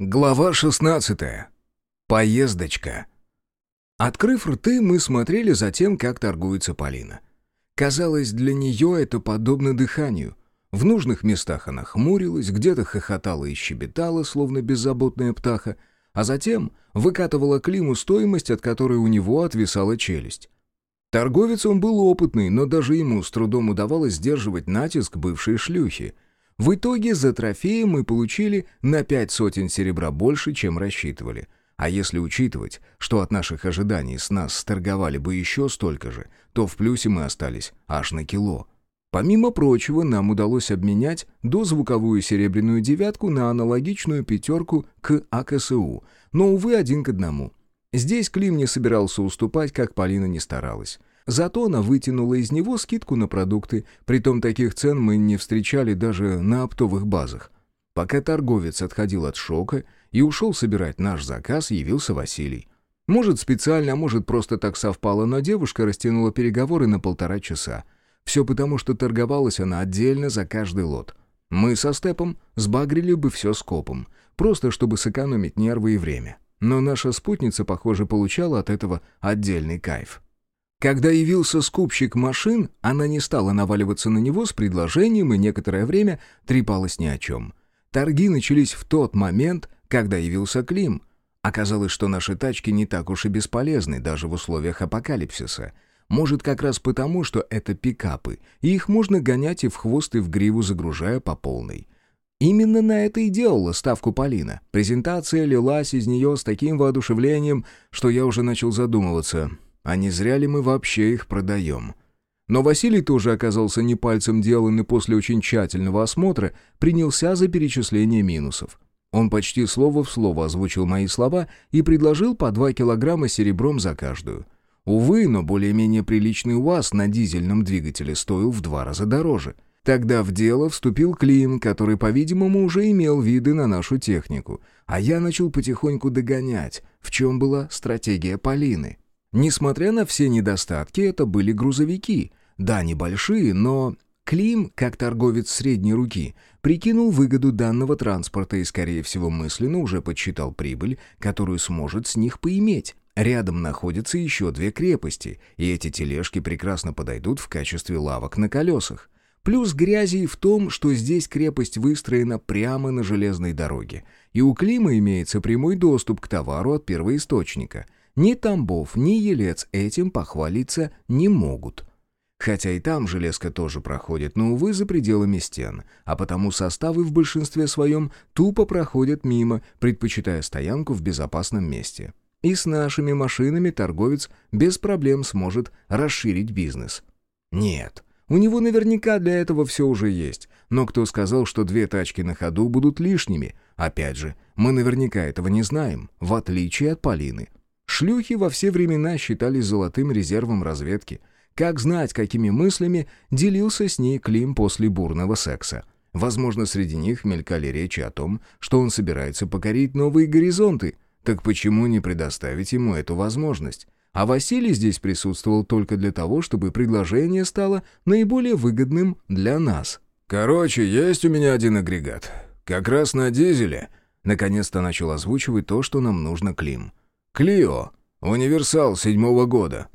Глава 16. Поездочка. Открыв рты, мы смотрели за тем, как торгуется Полина. Казалось, для нее это подобно дыханию. В нужных местах она хмурилась, где-то хохотала и щебетала, словно беззаботная птаха, а затем выкатывала Климу стоимость, от которой у него отвисала челюсть. Торговец он был опытный, но даже ему с трудом удавалось сдерживать натиск бывшей шлюхи — в итоге за трофеи мы получили на пять сотен серебра больше, чем рассчитывали. А если учитывать, что от наших ожиданий с нас сторговали бы еще столько же, то в плюсе мы остались аж на кило. Помимо прочего, нам удалось обменять дозвуковую серебряную девятку на аналогичную пятерку к АКСУ, но, увы, один к одному. Здесь Клим не собирался уступать, как Полина не старалась. Зато она вытянула из него скидку на продукты, притом таких цен мы не встречали даже на оптовых базах. Пока торговец отходил от шока и ушел собирать наш заказ, явился Василий. Может, специально, а может, просто так совпало, но девушка растянула переговоры на полтора часа. Все потому, что торговалась она отдельно за каждый лот. Мы со Степом сбагрили бы все скопом, просто чтобы сэкономить нервы и время. Но наша спутница, похоже, получала от этого отдельный кайф. Когда явился скупщик машин, она не стала наваливаться на него с предложением и некоторое время трепалась ни о чем. Торги начались в тот момент, когда явился Клим. Оказалось, что наши тачки не так уж и бесполезны, даже в условиях апокалипсиса. Может, как раз потому, что это пикапы, и их можно гонять и в хвост, и в гриву, загружая по полной. Именно на это и делала ставку Полина. Презентация лилась из нее с таким воодушевлением, что я уже начал задумываться — а не зря ли мы вообще их продаем? Но Василий тоже оказался не пальцем делан и после очень тщательного осмотра принялся за перечисление минусов. Он почти слово в слово озвучил мои слова и предложил по 2 килограмма серебром за каждую. Увы, но более-менее приличный УАЗ на дизельном двигателе стоил в два раза дороже. Тогда в дело вступил Клим, который, по-видимому, уже имел виды на нашу технику, а я начал потихоньку догонять, в чем была стратегия Полины. Несмотря на все недостатки, это были грузовики. Да, небольшие, но... Клим, как торговец средней руки, прикинул выгоду данного транспорта и, скорее всего, мысленно уже подсчитал прибыль, которую сможет с них поиметь. Рядом находятся еще две крепости, и эти тележки прекрасно подойдут в качестве лавок на колесах. Плюс грязи в том, что здесь крепость выстроена прямо на железной дороге, и у Клима имеется прямой доступ к товару от первоисточника — ни Тамбов, ни Елец этим похвалиться не могут. Хотя и там железка тоже проходит, но, увы, за пределами стен, а потому составы в большинстве своем тупо проходят мимо, предпочитая стоянку в безопасном месте. И с нашими машинами торговец без проблем сможет расширить бизнес. Нет, у него наверняка для этого все уже есть. Но кто сказал, что две тачки на ходу будут лишними? Опять же, мы наверняка этого не знаем, в отличие от Полины. Шлюхи во все времена считались золотым резервом разведки. Как знать, какими мыслями делился с ней Клим после бурного секса. Возможно, среди них мелькали речи о том, что он собирается покорить новые горизонты. Так почему не предоставить ему эту возможность? А Василий здесь присутствовал только для того, чтобы предложение стало наиболее выгодным для нас. «Короче, есть у меня один агрегат. Как раз на дизеле». Наконец-то начал озвучивать то, что нам нужно Клим. «Клио. Универсал седьмого года.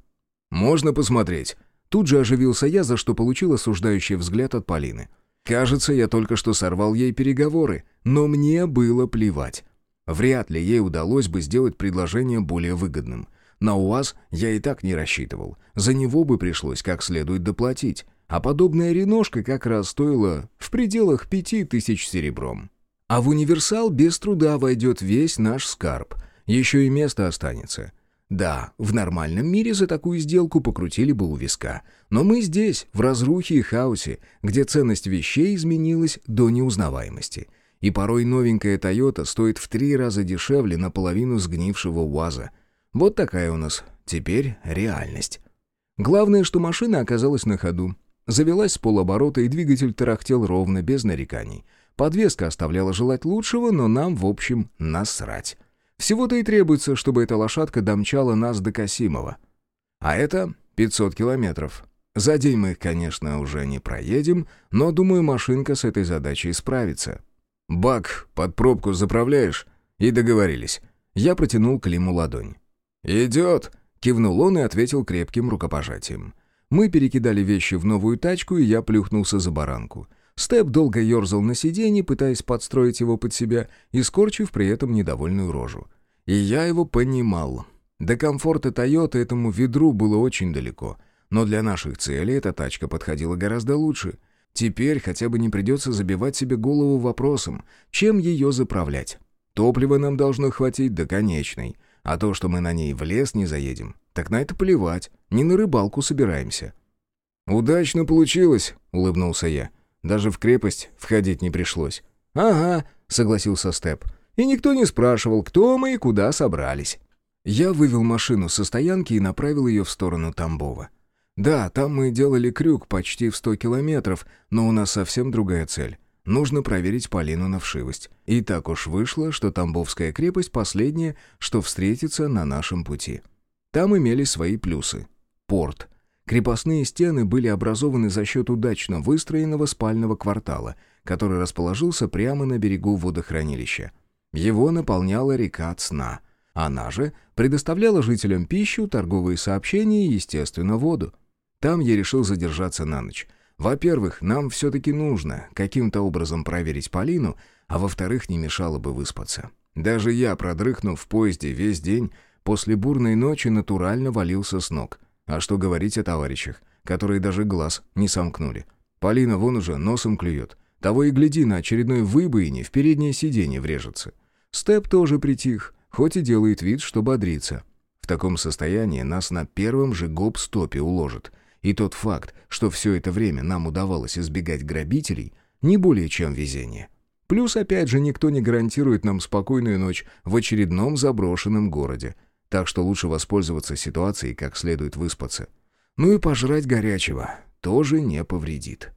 Можно посмотреть?» Тут же оживился я, за что получил осуждающий взгляд от Полины. Кажется, я только что сорвал ей переговоры, но мне было плевать. Вряд ли ей удалось бы сделать предложение более выгодным. На УАЗ я и так не рассчитывал. За него бы пришлось как следует доплатить. А подобная реношка как раз стоила в пределах пяти тысяч серебром. А в универсал без труда войдет весь наш скарб — еще и место останется. Да, в нормальном мире за такую сделку покрутили бы у виска. Но мы здесь, в разрухе и хаосе, где ценность вещей изменилась до неузнаваемости. И порой новенькая «Тойота» стоит в три раза дешевле наполовину сгнившего УАЗа. Вот такая у нас теперь реальность. Главное, что машина оказалась на ходу. Завелась с полоборота, и двигатель тарахтел ровно, без нареканий. Подвеска оставляла желать лучшего, но нам, в общем, насрать. Всего-то и требуется, чтобы эта лошадка домчала нас до Касимова. А это 500 километров. За день мы их, конечно, уже не проедем, но, думаю, машинка с этой задачей справится. «Бак под пробку заправляешь?» И договорились. Я протянул Климу ладонь. «Идет!» — кивнул он и ответил крепким рукопожатием. Мы перекидали вещи в новую тачку, и я плюхнулся за баранку. Степ долго ерзал на сиденье, пытаясь подстроить его под себя и скорчив при этом недовольную рожу. И я его понимал. До комфорта Тойоты этому ведру было очень далеко, но для наших целей эта тачка подходила гораздо лучше. Теперь хотя бы не придется забивать себе голову вопросом, чем ее заправлять. Топлива нам должно хватить до конечной, а то, что мы на ней в лес не заедем, так на это плевать, не на рыбалку собираемся». «Удачно получилось», — улыбнулся я. «Даже в крепость входить не пришлось». «Ага», — согласился Степ. «И никто не спрашивал, кто мы и куда собрались». Я вывел машину со стоянки и направил ее в сторону Тамбова. Да, там мы делали крюк почти в сто километров, но у нас совсем другая цель. Нужно проверить Полину на вшивость. И так уж вышло, что Тамбовская крепость последняя, что встретится на нашем пути. Там имели свои плюсы. Порт. Крепостные стены были образованы за счет удачно выстроенного спального квартала, который расположился прямо на берегу водохранилища. Его наполняла река Цна. Она же предоставляла жителям пищу, торговые сообщения и, естественно, воду. Там я решил задержаться на ночь. Во-первых, нам все-таки нужно каким-то образом проверить Полину, а во-вторых, не мешало бы выспаться. Даже я, продрыхнув в поезде весь день, после бурной ночи натурально валился с ног. А что говорить о товарищах, которые даже глаз не сомкнули. Полина вон уже носом клюет. Того и гляди, на очередной выбоине в переднее сиденье врежется. Степ тоже притих, хоть и делает вид, что бодрится. В таком состоянии нас на первом же гоп-стопе уложат — и тот факт, что все это время нам удавалось избегать грабителей, не более чем везение. Плюс, опять же, никто не гарантирует нам спокойную ночь в очередном заброшенном городе. Так что лучше воспользоваться ситуацией, как следует выспаться. Ну и пожрать горячего тоже не повредит.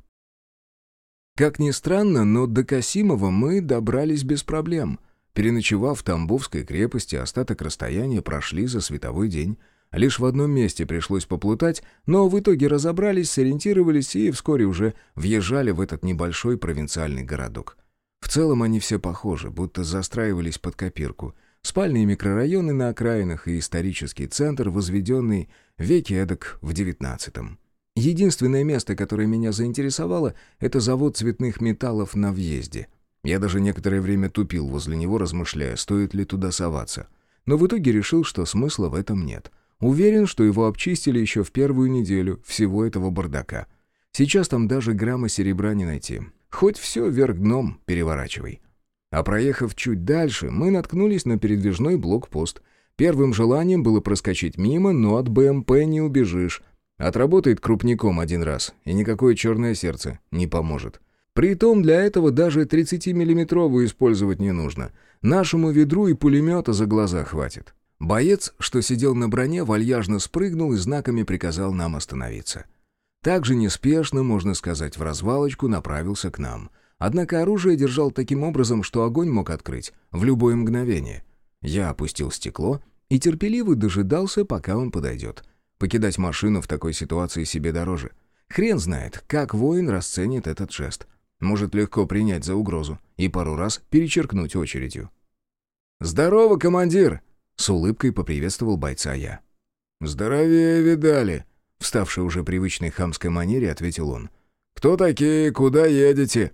Как ни странно, но до Касимова мы добрались без проблем. Переночевав в Тамбовской крепости, остаток расстояния прошли за световой день, Лишь в одном месте пришлось поплутать, но в итоге разобрались, сориентировались и вскоре уже въезжали в этот небольшой провинциальный городок. В целом они все похожи, будто застраивались под копирку. Спальные микрорайоны на окраинах и исторический центр, возведенный веки эдак в девятнадцатом. Единственное место, которое меня заинтересовало, это завод цветных металлов на въезде. Я даже некоторое время тупил возле него, размышляя, стоит ли туда соваться. Но в итоге решил, что смысла в этом нет — Уверен, что его обчистили еще в первую неделю всего этого бардака. Сейчас там даже грамма серебра не найти. Хоть все вверх дном переворачивай. А проехав чуть дальше, мы наткнулись на передвижной блокпост. Первым желанием было проскочить мимо, но от БМП не убежишь. Отработает крупником один раз, и никакое черное сердце не поможет. Притом для этого даже 30-миллиметровую использовать не нужно. Нашему ведру и пулемета за глаза хватит. Боец, что сидел на броне, вальяжно спрыгнул и знаками приказал нам остановиться. Также неспешно, можно сказать, в развалочку направился к нам. Однако оружие держал таким образом, что огонь мог открыть в любое мгновение. Я опустил стекло и терпеливо дожидался, пока он подойдет. Покидать машину в такой ситуации себе дороже. Хрен знает, как воин расценит этот жест. Может легко принять за угрозу и пару раз перечеркнуть очередью. «Здорово, командир!» С улыбкой поприветствовал бойца я. «Здоровее видали», — вставший уже привычной хамской манере, ответил он. «Кто такие? Куда едете?»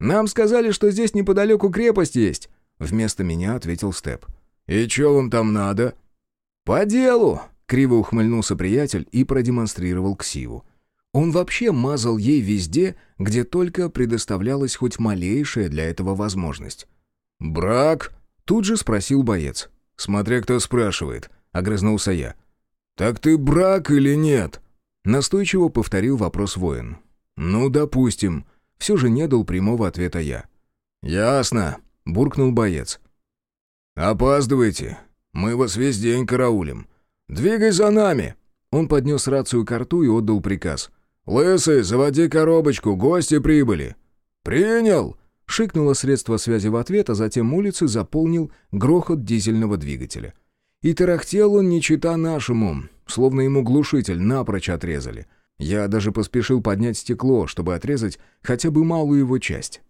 «Нам сказали, что здесь неподалеку крепость есть», — вместо меня ответил Степ. «И что вам там надо?» «По делу», — криво ухмыльнулся приятель и продемонстрировал ксиву. Он вообще мазал ей везде, где только предоставлялась хоть малейшая для этого возможность. «Брак?» — тут же спросил боец. «Смотря кто спрашивает», — огрызнулся я. «Так ты брак или нет?» Настойчиво повторил вопрос воин. «Ну, допустим». Все же не дал прямого ответа я. «Ясно», — буркнул боец. «Опаздывайте. Мы вас весь день караулим. Двигай за нами!» Он поднес рацию к рту и отдал приказ. «Лысый, заводи коробочку, гости прибыли!» «Принял!» Шикнуло средство связи в ответ, а затем улицы заполнил грохот дизельного двигателя. И тарахтел он не чита нашему, словно ему глушитель напрочь отрезали. Я даже поспешил поднять стекло, чтобы отрезать хотя бы малую его часть.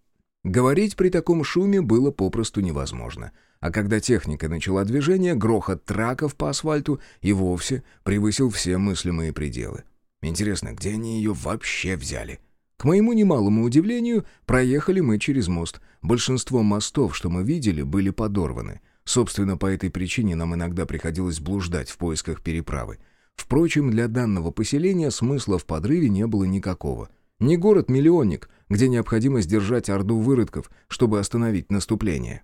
Говорить при таком шуме было попросту невозможно. А когда техника начала движение, грохот траков по асфальту и вовсе превысил все мыслимые пределы. Интересно, где они ее вообще взяли? К моему немалому удивлению, проехали мы через мост. Большинство мостов, что мы видели, были подорваны. Собственно, по этой причине нам иногда приходилось блуждать в поисках переправы. Впрочем, для данного поселения смысла в подрыве не было никакого. Не город-миллионник, где необходимо сдержать орду выродков, чтобы остановить наступление.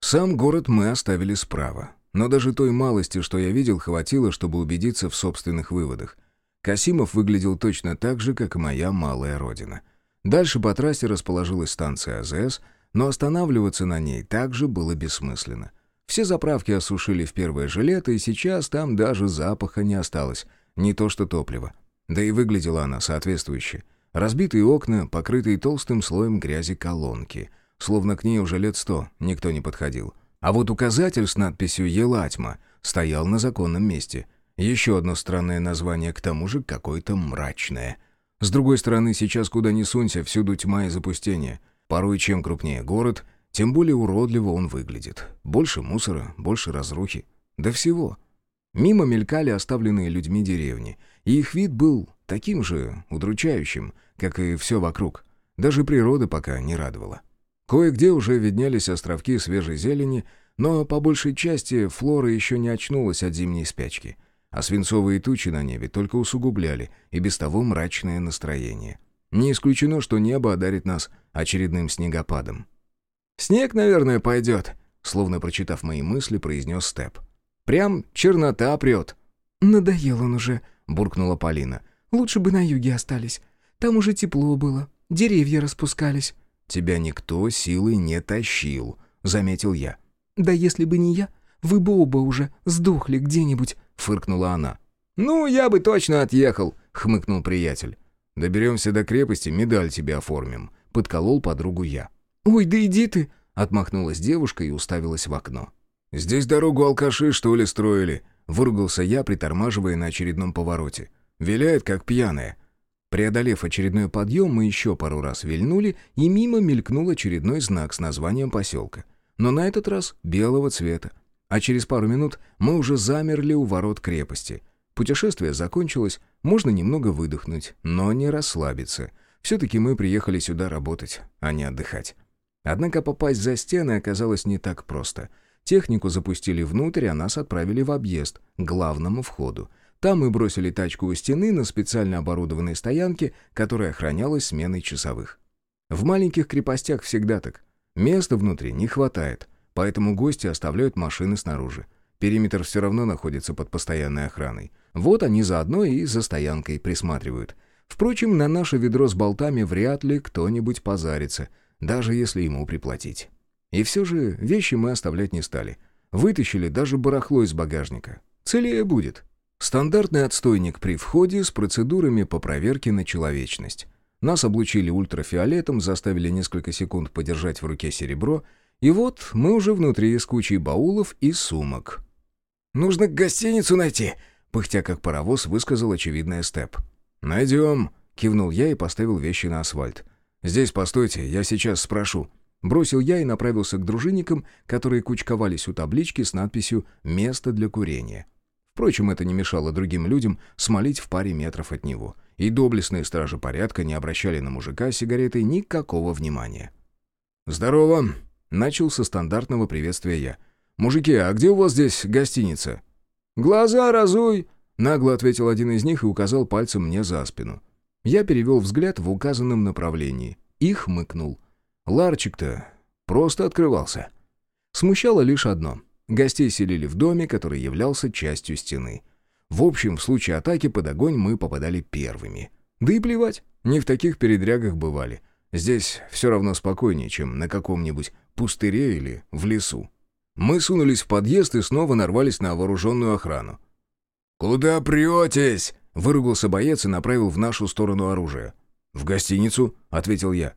Сам город мы оставили справа. Но даже той малости, что я видел, хватило, чтобы убедиться в собственных выводах. Касимов выглядел точно так же, как и моя малая родина. Дальше по трассе расположилась станция АЗС, но останавливаться на ней также было бессмысленно. Все заправки осушили в первое же лето, и сейчас там даже запаха не осталось, не то что топлива. Да и выглядела она соответствующе. Разбитые окна, покрытые толстым слоем грязи колонки, словно к ней уже лет сто никто не подходил. А вот указатель с надписью «Елатьма» стоял на законном месте — еще одно странное название, к тому же какое-то мрачное. С другой стороны, сейчас куда ни сунься, всюду тьма и запустение. Порой чем крупнее город, тем более уродливо он выглядит. Больше мусора, больше разрухи. Да всего. Мимо мелькали оставленные людьми деревни, и их вид был таким же удручающим, как и все вокруг. Даже природа пока не радовала. Кое-где уже виднелись островки свежей зелени, но по большей части флора еще не очнулась от зимней спячки — а свинцовые тучи на небе только усугубляли и без того мрачное настроение. Не исключено, что небо одарит нас очередным снегопадом. «Снег, наверное, пойдет», — словно прочитав мои мысли, произнес Степ. «Прям чернота прет». «Надоел он уже», — буркнула Полина. «Лучше бы на юге остались. Там уже тепло было, деревья распускались». «Тебя никто силой не тащил», — заметил я. «Да если бы не я, вы бы оба уже сдохли где-нибудь», — фыркнула она. «Ну, я бы точно отъехал», — хмыкнул приятель. «Доберемся до крепости, медаль тебе оформим», — подколол подругу я. «Ой, да иди ты!» — отмахнулась девушка и уставилась в окно. «Здесь дорогу алкаши, что ли, строили?» — выругался я, притормаживая на очередном повороте. «Виляет, как пьяная». Преодолев очередной подъем, мы еще пару раз вильнули, и мимо мелькнул очередной знак с названием поселка. Но на этот раз белого цвета а через пару минут мы уже замерли у ворот крепости. Путешествие закончилось, можно немного выдохнуть, но не расслабиться. Все-таки мы приехали сюда работать, а не отдыхать. Однако попасть за стены оказалось не так просто. Технику запустили внутрь, а нас отправили в объезд, к главному входу. Там мы бросили тачку у стены на специально оборудованной стоянке, которая охранялась сменой часовых. В маленьких крепостях всегда так. Места внутри не хватает. Поэтому гости оставляют машины снаружи. Периметр все равно находится под постоянной охраной. Вот они заодно и за стоянкой присматривают. Впрочем, на наше ведро с болтами вряд ли кто-нибудь позарится, даже если ему приплатить. И все же вещи мы оставлять не стали. Вытащили даже барахло из багажника. Целее будет. Стандартный отстойник при входе с процедурами по проверке на человечность. Нас облучили ультрафиолетом, заставили несколько секунд подержать в руке серебро — и вот мы уже внутри с кучей баулов и сумок. «Нужно гостиницу найти», — пыхтя как паровоз высказал очевидный степ. «Найдем», — кивнул я и поставил вещи на асфальт. «Здесь постойте, я сейчас спрошу». Бросил я и направился к дружинникам, которые кучковались у таблички с надписью «Место для курения». Впрочем, это не мешало другим людям смолить в паре метров от него. И доблестные стражи порядка не обращали на мужика с сигаретой никакого внимания. «Здорово!» Начал со стандартного приветствия я. «Мужики, а где у вас здесь гостиница?» «Глаза разуй!» — нагло ответил один из них и указал пальцем мне за спину. Я перевел взгляд в указанном направлении и хмыкнул. Ларчик-то просто открывался. Смущало лишь одно. Гостей селили в доме, который являлся частью стены. В общем, в случае атаки под огонь мы попадали первыми. Да и плевать, не в таких передрягах бывали. Здесь все равно спокойнее, чем на каком-нибудь пустыре или в лесу. Мы сунулись в подъезд и снова нарвались на вооруженную охрану. «Куда претесь?» — выругался боец и направил в нашу сторону оружие. «В гостиницу», — ответил я.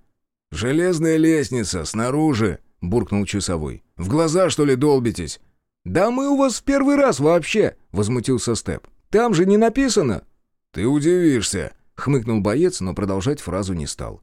«Железная лестница, снаружи», — буркнул часовой. «В глаза, что ли, долбитесь?» «Да мы у вас в первый раз вообще!» — возмутился Степ. «Там же не написано!» «Ты удивишься!» — хмыкнул боец, но продолжать фразу не стал.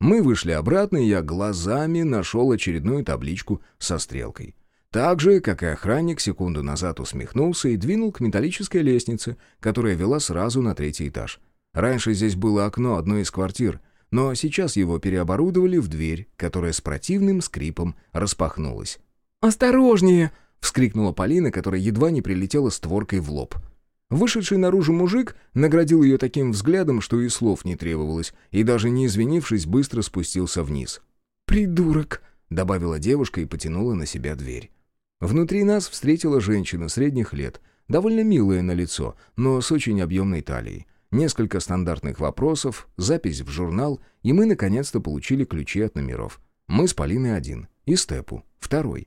Мы вышли обратно, и я глазами нашел очередную табличку со стрелкой. Так же, как и охранник, секунду назад усмехнулся и двинул к металлической лестнице, которая вела сразу на третий этаж. Раньше здесь было окно одной из квартир, но сейчас его переоборудовали в дверь, которая с противным скрипом распахнулась. «Осторожнее!» — вскрикнула Полина, которая едва не прилетела створкой в лоб. Вышедший наружу мужик наградил ее таким взглядом, что и слов не требовалось, и даже не извинившись, быстро спустился вниз. «Придурок!» — добавила девушка и потянула на себя дверь. Внутри нас встретила женщина средних лет, довольно милая на лицо, но с очень объемной талией. Несколько стандартных вопросов, запись в журнал, и мы наконец-то получили ключи от номеров. Мы с Полиной один, и Степу второй.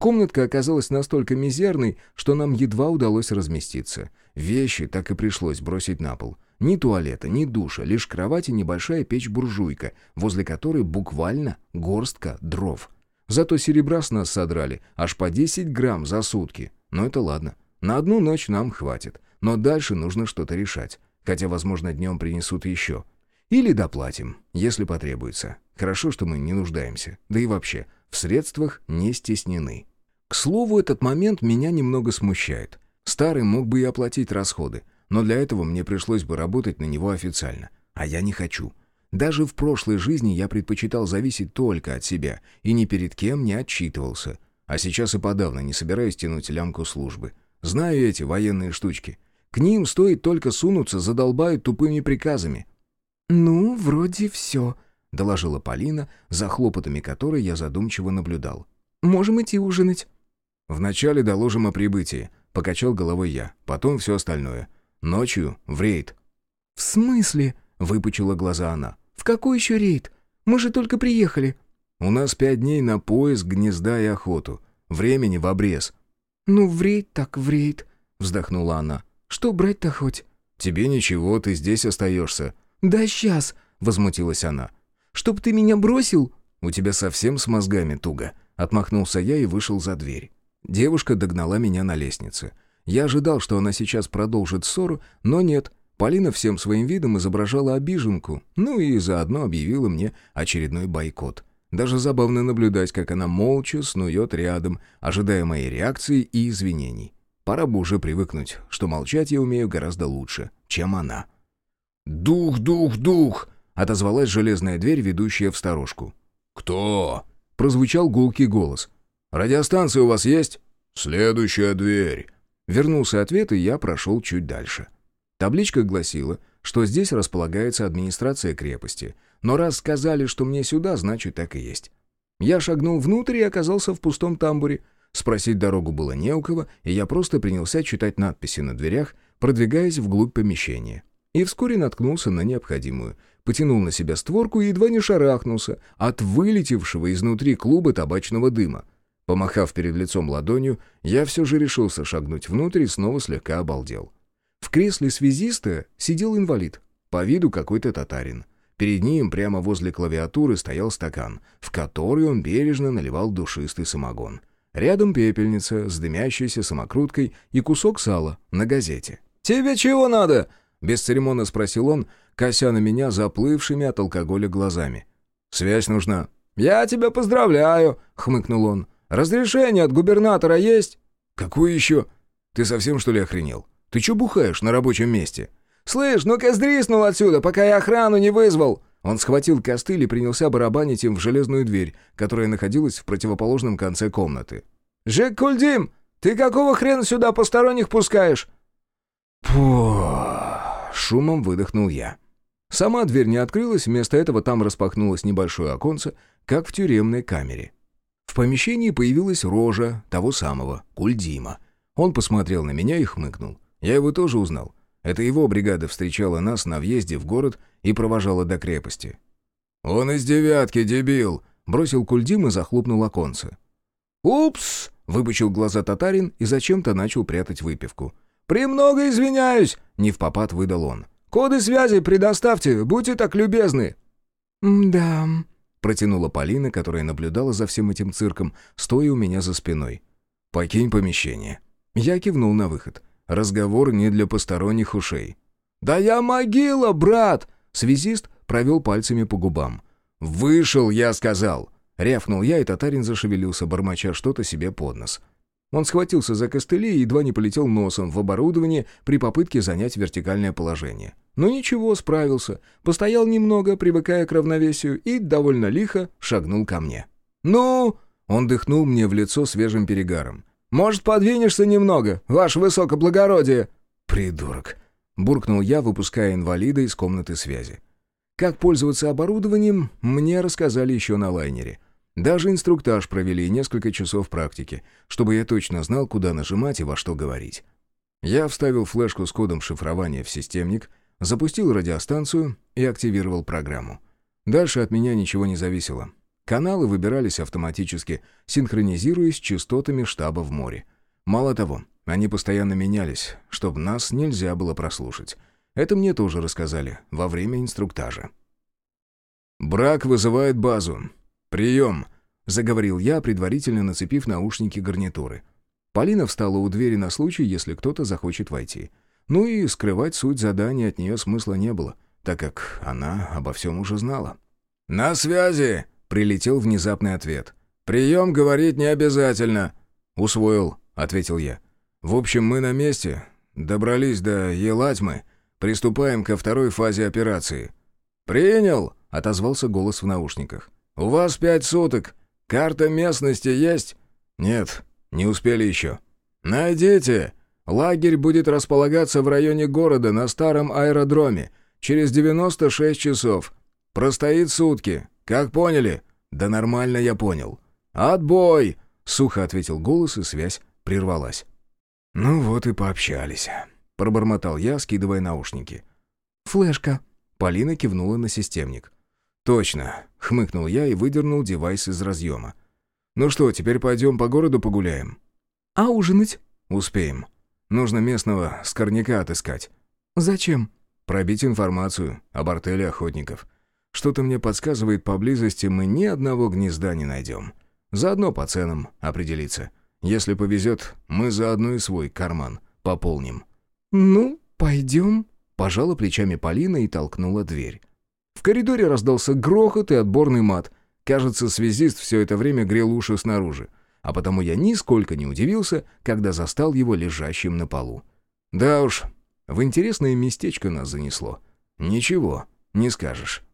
Комнатка оказалась настолько мизерной, что нам едва удалось разместиться. Вещи так и пришлось бросить на пол. Ни туалета, ни душа, лишь кровать и небольшая печь-буржуйка, возле которой буквально горстка дров — Зато серебра с нас содрали аж по 10 грамм за сутки. Но это ладно. На одну ночь нам хватит. Но дальше нужно что-то решать. Хотя, возможно, днем принесут еще. Или доплатим, если потребуется. Хорошо, что мы не нуждаемся. Да и вообще, в средствах не стеснены. К слову, этот момент меня немного смущает. Старый мог бы и оплатить расходы, но для этого мне пришлось бы работать на него официально. А я не хочу. Даже в прошлой жизни я предпочитал зависеть только от себя и ни перед кем не отчитывался. А сейчас и подавно не собираюсь тянуть лямку службы. Знаю эти военные штучки. К ним стоит только сунуться, задолбают тупыми приказами. «Ну, вроде все», — доложила Полина, за хлопотами которой я задумчиво наблюдал. «Можем идти ужинать». «Вначале доложим о прибытии», — покачал головой я, потом все остальное. Ночью в рейд. «В смысле?» — выпучила глаза она. «В какой еще рейд? Мы же только приехали». «У нас пять дней на поиск, гнезда и охоту. Времени в обрез». «Ну, в рейд так в рейд», — вздохнула она. «Что брать-то хоть?» «Тебе ничего, ты здесь остаешься». «Да сейчас», — возмутилась она. «Чтоб ты меня бросил?» «У тебя совсем с мозгами туго», — отмахнулся я и вышел за дверь. Девушка догнала меня на лестнице. Я ожидал, что она сейчас продолжит ссору, но нет, Полина всем своим видом изображала обиженку, ну и заодно объявила мне очередной бойкот. Даже забавно наблюдать, как она молча снует рядом, ожидая моей реакции и извинений. Пора бы уже привыкнуть, что молчать я умею гораздо лучше, чем она. «Дух, дух, дух!» — отозвалась железная дверь, ведущая в сторожку. «Кто?» — прозвучал гулкий голос. «Радиостанция у вас есть?» «Следующая дверь». Вернулся ответ, и я прошел чуть дальше. Табличка гласила, что здесь располагается администрация крепости, но раз сказали, что мне сюда, значит так и есть. Я шагнул внутрь и оказался в пустом тамбуре. Спросить дорогу было не у кого, и я просто принялся читать надписи на дверях, продвигаясь вглубь помещения. И вскоре наткнулся на необходимую. Потянул на себя створку и едва не шарахнулся от вылетевшего изнутри клуба табачного дыма. Помахав перед лицом ладонью, я все же решился шагнуть внутрь и снова слегка обалдел. В кресле связиста сидел инвалид, по виду какой-то татарин. Перед ним прямо возле клавиатуры стоял стакан, в который он бережно наливал душистый самогон. Рядом пепельница с дымящейся самокруткой и кусок сала на газете. «Тебе чего надо?» — бесцеремонно спросил он, кося на меня заплывшими от алкоголя глазами. «Связь нужна». «Я тебя поздравляю», — хмыкнул он. «Разрешение от губернатора есть?» «Какое еще? Ты совсем, что ли, охренел? Ты чё бухаешь на рабочем месте?» «Слышь, ну-ка сдриснул отсюда, пока я охрану не вызвал!» Он схватил костыль и принялся барабанить им в железную дверь, которая находилась в противоположном конце комнаты. «Жек Кульдим, ты какого хрена сюда посторонних пускаешь?» «Фу!» — шумом выдохнул я. Сама дверь не открылась, вместо этого там распахнулось небольшое оконце, как в тюремной камере. В помещении появилась рожа того самого, Кульдима. Он посмотрел на меня и хмыкнул. Я его тоже узнал. Это его бригада встречала нас на въезде в город и провожала до крепости. «Он из девятки, дебил!» — бросил Кульдим и захлопнул оконце. «Упс!» — выпучил глаза татарин и зачем-то начал прятать выпивку. «Премного извиняюсь!» — не в попад выдал он. «Коды связи предоставьте, будьте так любезны!» «Да...» — протянула Полина, которая наблюдала за всем этим цирком, стоя у меня за спиной. «Покинь помещение». Я кивнул на выход. Разговор не для посторонних ушей. «Да я могила, брат!» Связист провел пальцами по губам. «Вышел, я сказал!» Рявкнул я, и татарин зашевелился, бормоча что-то себе под нос. Он схватился за костыли и едва не полетел носом в оборудование при попытке занять вертикальное положение. Но ничего, справился. Постоял немного, привыкая к равновесию, и довольно лихо шагнул ко мне. «Ну?» — он дыхнул мне в лицо свежим перегаром. «Может, подвинешься немного, ваше высокоблагородие?» «Придурок!» — буркнул я, выпуская инвалида из комнаты связи. Как пользоваться оборудованием, мне рассказали еще на лайнере. Даже инструктаж провели несколько часов практики, чтобы я точно знал, куда нажимать и во что говорить. Я вставил флешку с кодом шифрования в системник, запустил радиостанцию и активировал программу. Дальше от меня ничего не зависело. Каналы выбирались автоматически, синхронизируясь с частотами штаба в море. Мало того, они постоянно менялись, чтобы нас нельзя было прослушать. Это мне тоже рассказали во время инструктажа. «Брак вызывает базу. «Прием!» — заговорил я, предварительно нацепив наушники гарнитуры. Полина встала у двери на случай, если кто-то захочет войти. Ну и скрывать суть задания от нее смысла не было, так как она обо всем уже знала. «На связи!» — прилетел внезапный ответ. «Прием говорить не обязательно». «Усвоил», — ответил я. «В общем, мы на месте. Добрались до Елатьмы. Приступаем ко второй фазе операции». «Принял!» — отозвался голос в наушниках. «У вас пять суток. Карта местности есть?» «Нет, не успели еще». «Найдите. Лагерь будет располагаться в районе города на старом аэродроме. Через 96 часов. Простоит сутки. Как поняли?» «Да нормально я понял». «Отбой!» — сухо ответил голос, и связь прервалась. «Ну вот и пообщались», — пробормотал я, скидывая наушники. «Флешка». Полина кивнула на системник. «Точно», — хмыкнул я и выдернул девайс из разъема. «Ну что, теперь пойдем по городу погуляем?» «А ужинать?» «Успеем. Нужно местного скорняка отыскать». «Зачем?» «Пробить информацию об артеле охотников. Что-то мне подсказывает, поблизости мы ни одного гнезда не найдем. Заодно по ценам определиться. Если повезет, мы заодно и свой карман пополним». «Ну, пойдем», — пожала плечами Полина и толкнула дверь. В коридоре раздался грохот и отборный мат. Кажется, связист все это время грел уши снаружи. А потому я нисколько не удивился, когда застал его лежащим на полу. Да уж, в интересное местечко нас занесло. Ничего, не скажешь.